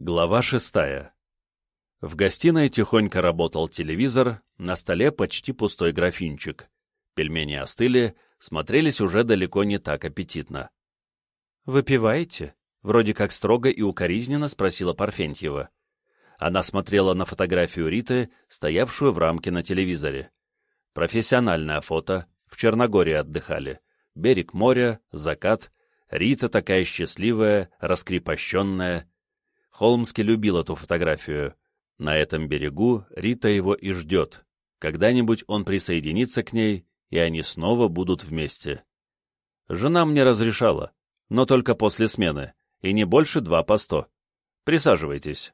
Глава шестая. В гостиной тихонько работал телевизор, на столе почти пустой графинчик. Пельмени остыли, смотрелись уже далеко не так аппетитно. «Выпиваете?» — вроде как строго и укоризненно спросила Парфентьева. Она смотрела на фотографию Риты, стоявшую в рамке на телевизоре. Профессиональное фото, в Черногории отдыхали. Берег моря, закат, Рита такая счастливая, раскрепощенная. Холмский любил эту фотографию. На этом берегу Рита его и ждет. Когда-нибудь он присоединится к ней, и они снова будут вместе. Жена мне разрешала, но только после смены, и не больше два по сто. Присаживайтесь.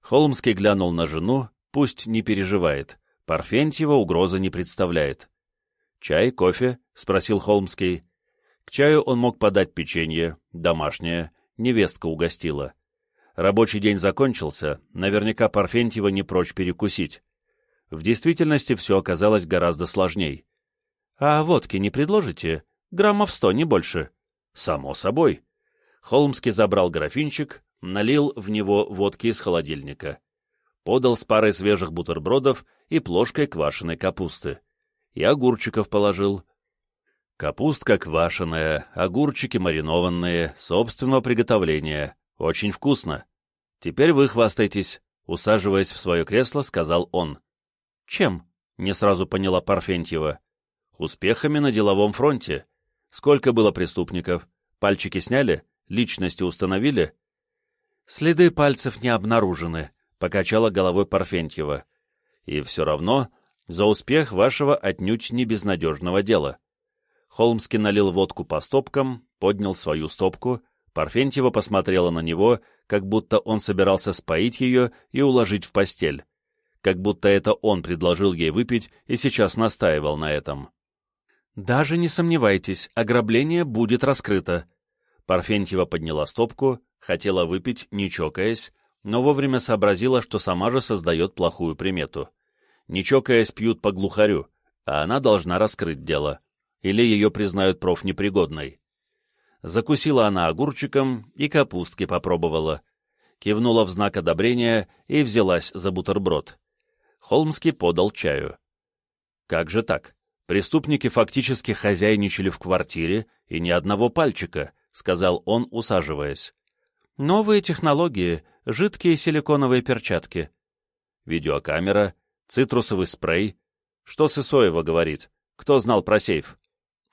Холмский глянул на жену, пусть не переживает. Парфентьева угрозы не представляет. «Чай, кофе?» — спросил Холмский. К чаю он мог подать печенье, домашнее, невестка угостила. Рабочий день закончился, наверняка Парфентьева не прочь перекусить. В действительности все оказалось гораздо сложней. «А водки не предложите? Граммов сто, не больше». «Само собой». Холмский забрал графинчик, налил в него водки из холодильника. Подал с парой свежих бутербродов и плошкой квашеной капусты. И огурчиков положил. Капустка квашеная, огурчики маринованные, собственного приготовления. Очень вкусно. Теперь вы хвастайтесь, усаживаясь в свое кресло, сказал он. Чем? Не сразу поняла Парфентьева. Успехами на деловом фронте. Сколько было преступников? Пальчики сняли? Личности установили? Следы пальцев не обнаружены, покачала головой Парфентьева. И все равно за успех вашего отнюдь не безнадежного дела. Холмский налил водку по стопкам, поднял свою стопку, Парфентьева посмотрела на него, как будто он собирался споить ее и уложить в постель, как будто это он предложил ей выпить и сейчас настаивал на этом. «Даже не сомневайтесь, ограбление будет раскрыто». Парфентьева подняла стопку, хотела выпить, не чокаясь, но вовремя сообразила, что сама же создает плохую примету. Не чокаясь, пьют по глухарю, а она должна раскрыть дело. Или ее признают профнепригодной. Закусила она огурчиком и капустки попробовала. Кивнула в знак одобрения и взялась за бутерброд. Холмский подал чаю. Как же так? Преступники фактически хозяйничали в квартире, и ни одного пальчика, — сказал он, усаживаясь. Новые технологии, жидкие силиконовые перчатки. Видеокамера, цитрусовый спрей. Что Сысоева говорит? Кто знал про сейф?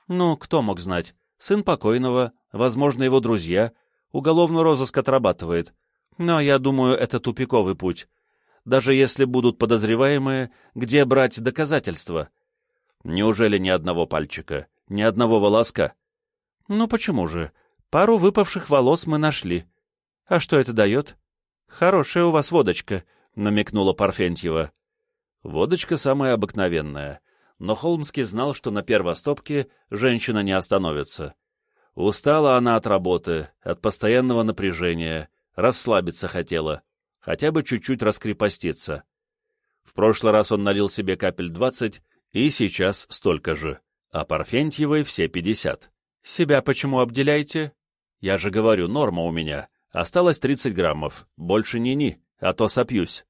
Ну, кто мог знать? Сын покойного, возможно, его друзья. Уголовный розыск отрабатывает. Но я думаю, это тупиковый путь. Даже если будут подозреваемые, где брать доказательства? Неужели ни одного пальчика, ни одного волоска? Ну почему же? Пару выпавших волос мы нашли. А что это дает? Хорошая у вас водочка, намекнула Парфентьева. Водочка самая обыкновенная но Холмский знал, что на первостопке женщина не остановится. Устала она от работы, от постоянного напряжения, расслабиться хотела, хотя бы чуть-чуть раскрепоститься. В прошлый раз он налил себе капель двадцать, и сейчас столько же, а Парфентьевой все пятьдесят. «Себя почему обделяете?» «Я же говорю, норма у меня. Осталось тридцать граммов. Больше ни-ни, а то сопьюсь».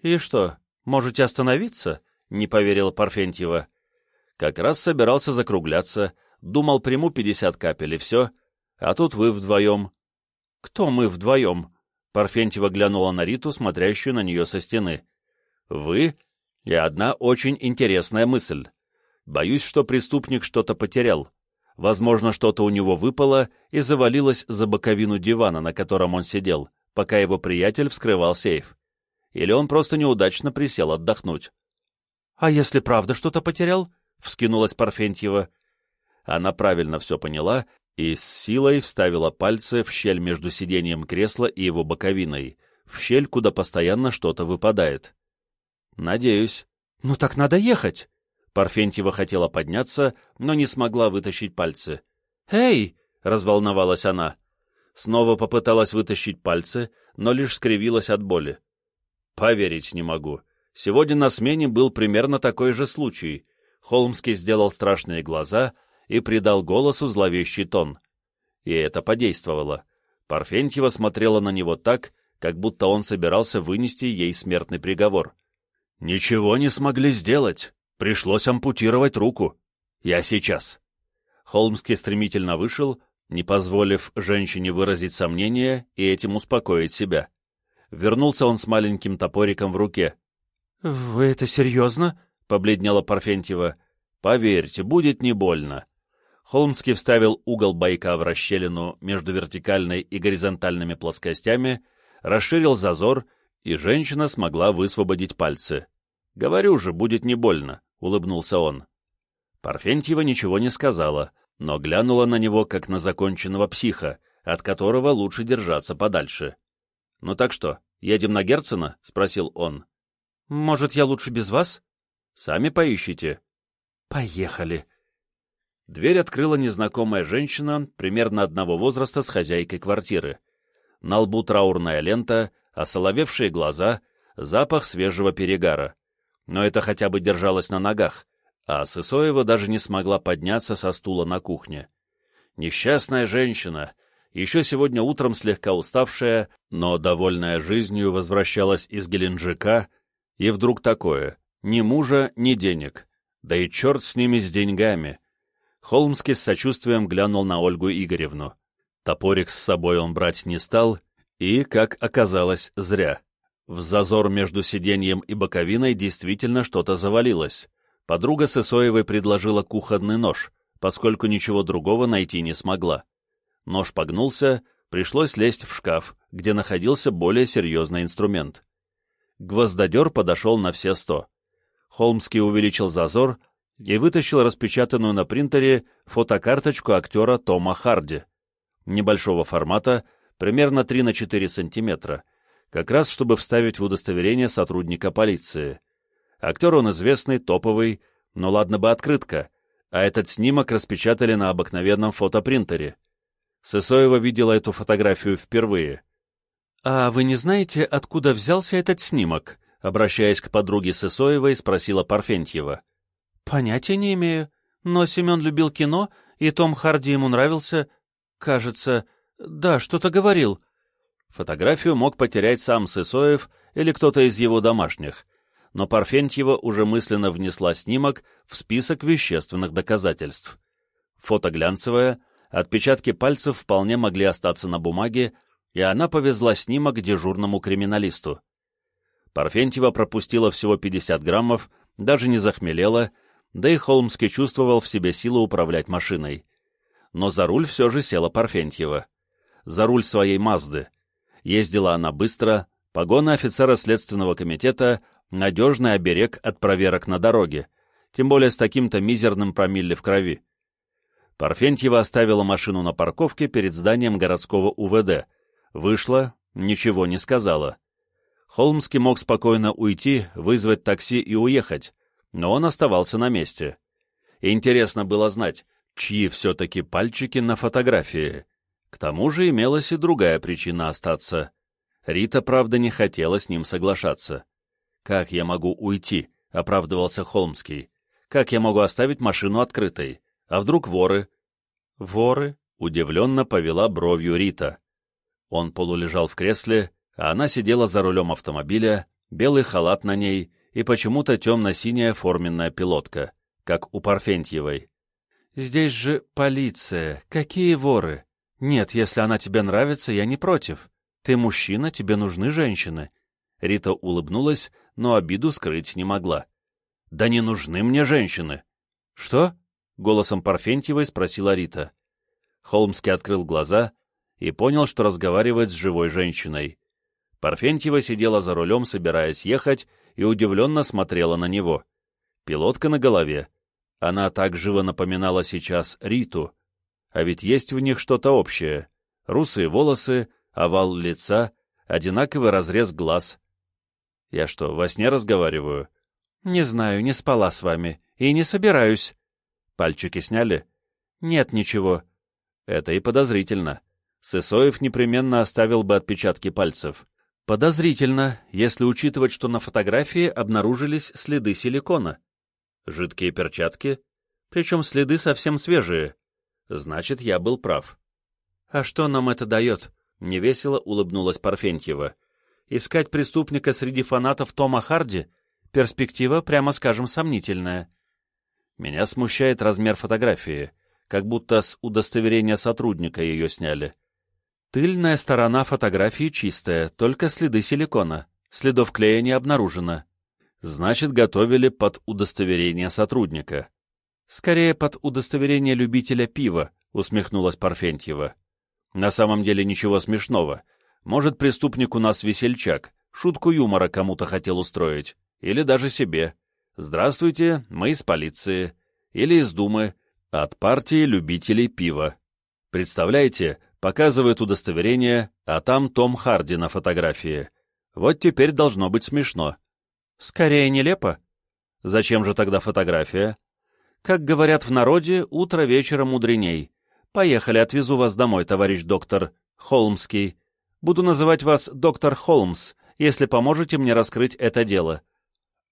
«И что, можете остановиться?» — не поверила Парфентьева. «Как раз собирался закругляться, думал, приму пятьдесят капель, и все, а тут вы вдвоем». «Кто мы вдвоем?» Парфентьева глянула на Риту, смотрящую на нее со стены. «Вы и одна очень интересная мысль. Боюсь, что преступник что-то потерял. Возможно, что-то у него выпало и завалилось за боковину дивана, на котором он сидел, пока его приятель вскрывал сейф. Или он просто неудачно присел отдохнуть. «А если правда что-то потерял?» — вскинулась Парфентьева. Она правильно все поняла и с силой вставила пальцы в щель между сиденьем кресла и его боковиной, в щель, куда постоянно что-то выпадает. «Надеюсь». «Ну так надо ехать!» Парфентьева хотела подняться, но не смогла вытащить пальцы. «Эй!» — разволновалась она. Снова попыталась вытащить пальцы, но лишь скривилась от боли. «Поверить не могу. Сегодня на смене был примерно такой же случай. Холмский сделал страшные глаза и придал голосу зловещий тон. И это подействовало. Парфентьева смотрела на него так, как будто он собирался вынести ей смертный приговор. «Ничего не смогли сделать. Пришлось ампутировать руку. Я сейчас». Холмский стремительно вышел, не позволив женщине выразить сомнение и этим успокоить себя. Вернулся он с маленьким топориком в руке. «Вы это серьезно?» — побледнела Парфентьева. «Поверьте, будет не больно». Холмский вставил угол бойка в расщелину между вертикальной и горизонтальными плоскостями, расширил зазор, и женщина смогла высвободить пальцы. «Говорю же, будет не больно», — улыбнулся он. Парфентьева ничего не сказала, но глянула на него, как на законченного психа, от которого лучше держаться подальше. «Ну так что, едем на Герцена?» — спросил он. «Может, я лучше без вас?» «Сами поищите». «Поехали». Дверь открыла незнакомая женщина, примерно одного возраста с хозяйкой квартиры. На лбу траурная лента, осоловевшие глаза, запах свежего перегара. Но это хотя бы держалось на ногах, а Сысоева даже не смогла подняться со стула на кухне. Несчастная женщина, еще сегодня утром слегка уставшая, но довольная жизнью возвращалась из Геленджика, и вдруг такое — ни мужа, ни денег. Да и черт с ними, с деньгами. Холмский с сочувствием глянул на Ольгу Игоревну. Топорик с собой он брать не стал, и, как оказалось, зря. В зазор между сиденьем и боковиной действительно что-то завалилось. Подруга Сысоевой предложила кухонный нож, поскольку ничего другого найти не смогла. Нож погнулся, пришлось лезть в шкаф, где находился более серьезный инструмент. Гвоздодер подошел на все сто. Холмский увеличил зазор и вытащил распечатанную на принтере фотокарточку актера Тома Харди. Небольшого формата, примерно 3 на 4 сантиметра, как раз чтобы вставить в удостоверение сотрудника полиции. Актер он известный, топовый, но ладно бы открытка, а этот снимок распечатали на обыкновенном фотопринтере. Сысоева видела эту фотографию впервые. «А вы не знаете, откуда взялся этот снимок?» Обращаясь к подруге Сысоевой, спросила Парфентьева. «Понятия не имею, но Семен любил кино, и Том Харди ему нравился. Кажется, да, что-то говорил». Фотографию мог потерять сам Сысоев или кто-то из его домашних, но Парфентьева уже мысленно внесла снимок в список вещественных доказательств. Фото глянцевое, отпечатки пальцев вполне могли остаться на бумаге, и она повезла снимок дежурному криминалисту. Парфентьева пропустила всего 50 граммов, даже не захмелела, да и Холмский чувствовал в себе силу управлять машиной. Но за руль все же села Парфентьева. За руль своей Мазды. Ездила она быстро, погоны офицера Следственного комитета надежный оберег от проверок на дороге, тем более с таким-то мизерным промилле в крови. Парфентьева оставила машину на парковке перед зданием городского УВД, вышла, ничего не сказала. Холмский мог спокойно уйти, вызвать такси и уехать, но он оставался на месте. Интересно было знать, чьи все-таки пальчики на фотографии. К тому же имелась и другая причина остаться. Рита, правда, не хотела с ним соглашаться. «Как я могу уйти?» — оправдывался Холмский. «Как я могу оставить машину открытой? А вдруг воры?» «Воры?» — удивленно повела бровью Рита. Он полулежал в кресле, а она сидела за рулем автомобиля, белый халат на ней и почему-то темно-синяя форменная пилотка, как у Парфентьевой. «Здесь же полиция. Какие воры? Нет, если она тебе нравится, я не против. Ты мужчина, тебе нужны женщины». Рита улыбнулась, но обиду скрыть не могла. «Да не нужны мне женщины!» «Что?» — голосом Парфентьевой спросила Рита. Холмский открыл глаза и понял, что разговаривает с живой женщиной. Парфентьева сидела за рулем, собираясь ехать, и удивленно смотрела на него. Пилотка на голове. Она так живо напоминала сейчас Риту. А ведь есть в них что-то общее. Русые волосы, овал лица, одинаковый разрез глаз, я что, во сне разговариваю? Не знаю, не спала с вами. И не собираюсь. Пальчики сняли? Нет ничего. Это и подозрительно. Сысоев непременно оставил бы отпечатки пальцев. Подозрительно, если учитывать, что на фотографии обнаружились следы силикона. Жидкие перчатки, причем следы совсем свежие. Значит, я был прав. А что нам это дает? Невесело улыбнулась Парфентьева. Искать преступника среди фанатов Тома Харди — перспектива, прямо скажем, сомнительная. Меня смущает размер фотографии, как будто с удостоверения сотрудника ее сняли. Тыльная сторона фотографии чистая, только следы силикона. Следов клея не обнаружено. Значит, готовили под удостоверение сотрудника. Скорее, под удостоверение любителя пива, усмехнулась Парфентьева. На самом деле ничего смешного. Может, преступник у нас весельчак, шутку юмора кому-то хотел устроить. Или даже себе. Здравствуйте, мы из полиции. Или из Думы. От партии любителей пива. Представляете, показывает удостоверение, а там Том Харди на фотографии. Вот теперь должно быть смешно. Скорее нелепо. Зачем же тогда фотография? Как говорят в народе, утро вечера мудреней. Поехали, отвезу вас домой, товарищ доктор Холмский. Буду называть вас доктор Холмс, если поможете мне раскрыть это дело.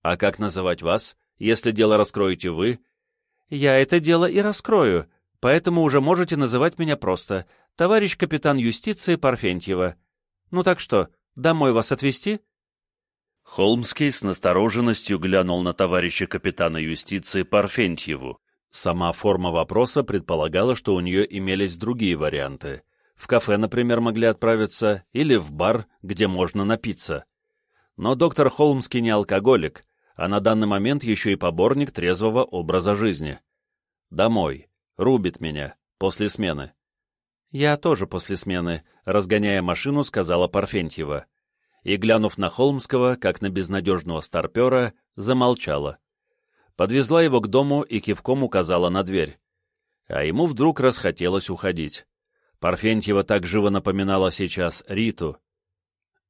А как называть вас, если дело раскроете вы? Я это дело и раскрою, поэтому уже можете называть меня просто товарищ капитан юстиции Парфентьева. Ну так что, домой вас отвезти?» Холмский с настороженностью глянул на товарища капитана юстиции Парфентьеву. Сама форма вопроса предполагала, что у нее имелись другие варианты. В кафе, например, могли отправиться, или в бар, где можно напиться. Но доктор Холмский не алкоголик, а на данный момент еще и поборник трезвого образа жизни. Домой. Рубит меня. После смены. «Я тоже после смены», — разгоняя машину, сказала Парфентьева. И, глянув на Холмского, как на безнадежного старпера, замолчала. Подвезла его к дому и кивком указала на дверь. А ему вдруг расхотелось уходить. Парфентьева так живо напоминала сейчас Риту.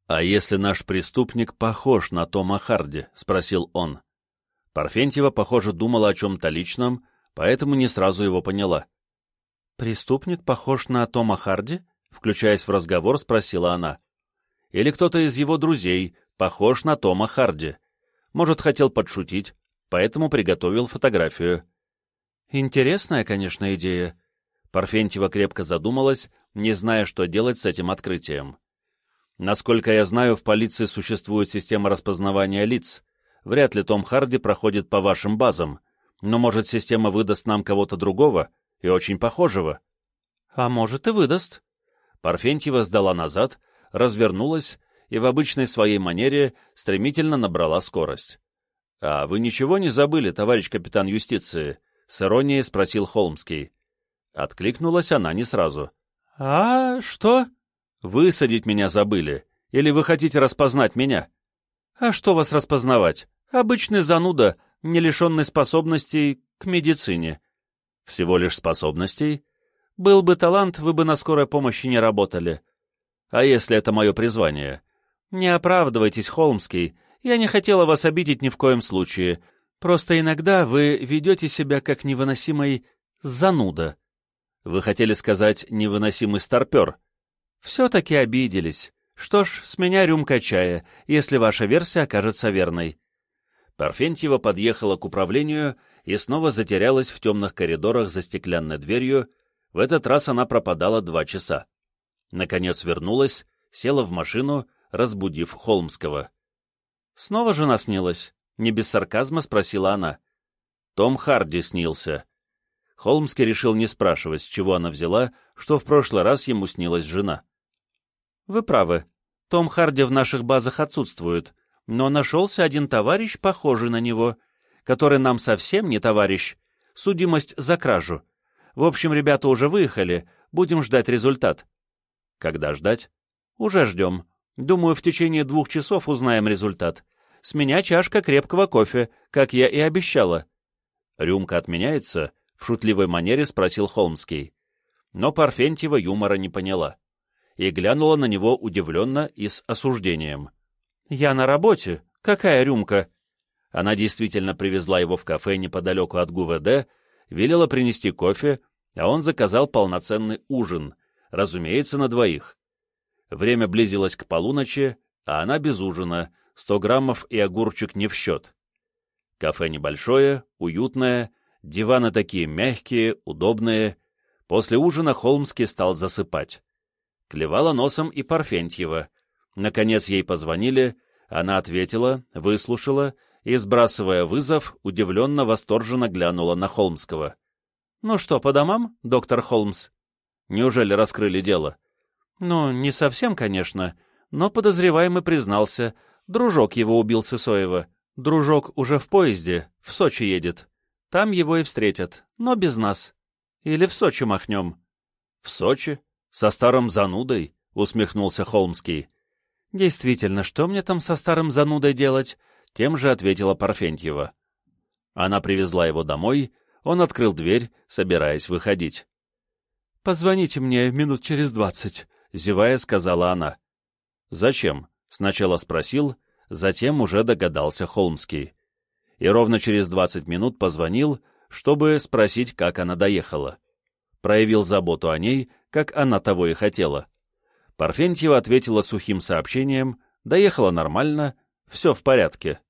«А если наш преступник похож на Тома Харди?» — спросил он. Парфентьева, похоже, думала о чем-то личном, поэтому не сразу его поняла. «Преступник похож на Тома Харди?» — включаясь в разговор, спросила она. «Или кто-то из его друзей похож на Тома Харди. Может, хотел подшутить, поэтому приготовил фотографию». «Интересная, конечно, идея». Парфентьева крепко задумалась, не зная, что делать с этим открытием. «Насколько я знаю, в полиции существует система распознавания лиц. Вряд ли Том Харди проходит по вашим базам, но, может, система выдаст нам кого-то другого, и очень похожего. А может, и выдаст. Парфентьева сдала назад, развернулась и в обычной своей манере стремительно набрала скорость. — А вы ничего не забыли, товарищ капитан юстиции? — с иронией спросил Холмский. Откликнулась она не сразу. — А что? — Высадить меня забыли. Или вы хотите распознать меня? — А что вас распознавать? Обычный зануда, не лишенный способностей к медицине. Всего лишь способностей? Был бы талант, вы бы на скорой помощи не работали. А если это мое призвание? Не оправдывайтесь, Холмский. Я не хотела вас обидеть ни в коем случае. Просто иногда вы ведете себя как невыносимый зануда. Вы хотели сказать «невыносимый старпер». Все-таки обиделись. Что ж, с меня рюмка чая, если ваша версия окажется верной. Парфентьева подъехала к управлению и снова затерялась в темных коридорах за стеклянной дверью, в этот раз она пропадала два часа. Наконец вернулась, села в машину, разбудив Холмского. «Снова жена снилась?» — не без сарказма спросила она. Том Харди снился. Холмский решил не спрашивать, с чего она взяла, что в прошлый раз ему снилась жена. «Вы правы. Том Харди в наших базах отсутствует, но нашелся один товарищ, похожий на него который нам совсем не товарищ, судимость за кражу. В общем, ребята уже выехали, будем ждать результат. Когда ждать? Уже ждем. Думаю, в течение двух часов узнаем результат. С меня чашка крепкого кофе, как я и обещала. Рюмка отменяется? В шутливой манере спросил Холмский. Но Парфентьева юмора не поняла и глянула на него удивленно и с осуждением. «Я на работе. Какая рюмка? Она действительно привезла его в кафе неподалеку от ГУВД, велела принести кофе, а он заказал полноценный ужин, разумеется, на двоих. Время близилось к полуночи, а она без ужина, сто граммов и огурчик не в счет. Кафе небольшое, уютное, диваны такие мягкие, удобные. После ужина Холмский стал засыпать. Клевала носом и Парфентьева, Наконец ей позвонили, она ответила, выслушала и, сбрасывая вызов, удивленно восторженно глянула на Холмского. «Ну что, по домам, доктор Холмс?» «Неужели раскрыли дело?» «Ну, не совсем, конечно, но подозреваемый признался. Дружок его убил Сысоева. Дружок уже в поезде, в Сочи едет. Там его и встретят, но без нас. Или в Сочи махнем». «В Сочи? Со старым занудой?» — усмехнулся Холмский. «Действительно, что мне там со старым занудой делать?» — тем же ответила Парфентьева. Она привезла его домой, он открыл дверь, собираясь выходить. «Позвоните мне минут через двадцать», — зевая сказала она. «Зачем?» — сначала спросил, затем уже догадался Холмский. И ровно через двадцать минут позвонил, чтобы спросить, как она доехала. Проявил заботу о ней, как она того и хотела. Парфентьева ответила сухим сообщением, доехала нормально, все в порядке.